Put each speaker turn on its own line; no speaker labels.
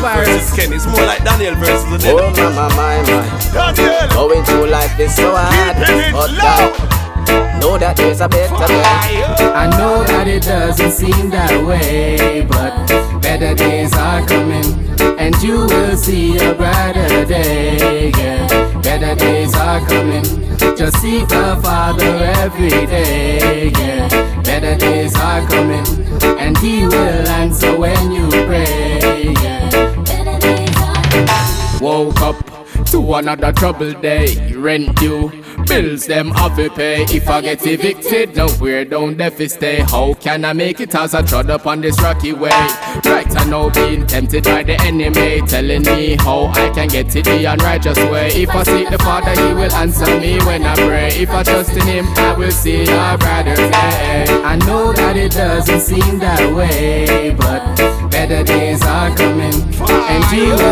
versus Ken. It's more like Daniel versus the
Oh, mama, my, my.
Daniel.
Going through life is so hard. But God, know that there's a better day.
I know that it doesn't seem that way, but better days are coming, and you will see a brighter day. Yeah, better days are coming. Just seek the Father every day. Yeah, better days are coming, and He will answer when you pray. woke up to another trouble day. Rent due, bills them have to pay. If I get evicted, nowhere down there fi stay. How can I make it as I trod upon this rocky way? Right I know being tempted by the enemy, telling me how I can get it the unrighteous way. If I seek the Father, He will answer me when I pray. If I trust in Him, I will see our brighter day. I know that it doesn't seem that way, but better days are coming, and Jesus.